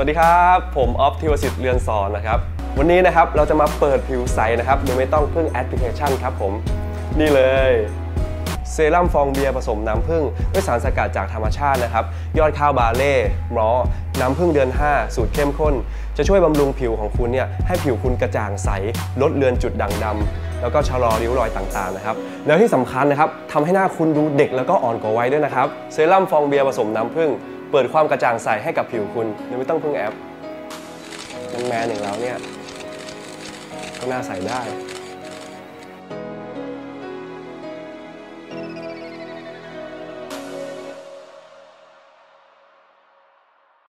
สวัสดีครับ ผมออฟทิวสิทธิ์เรือนสอนนะครับ วันนี้นะครับเราจะมาเปิดผิวใสนะครับโดยไม่ต้องพึ่งแอปพลิเคชันครับผม นี่เลยเซรั่มฟองเบียร์ผสมน้ำผึ้งด้วยสารสกัดจากธรรมชาตินะครับ ยอดข้าวบาร์เลย์น้ำผึ้งเดือน 5 สูตรเข้มข้น จะช่วยบำรุงผิวของคุณเนี่ยให้ผิวคุณกระจ่างใส ลดเลือนจุดด่างดำ แล้วก็ชะลอริ้วรอยต่างๆนะครับแล้วที่สำคัญนะครับทำให้หน้าคุณดูเด็กแล้วก็อ่อนกว่าวัยด้วยนะครับเซรั่มฟองเบียร์ผสมน้ำผึ้งเปิดความกระจ่างใสให้กับผิวคุณโดยไม่ต้องพึ่งแอปแมนๆอย่างเราเนี่ยก็น่าใส่ได้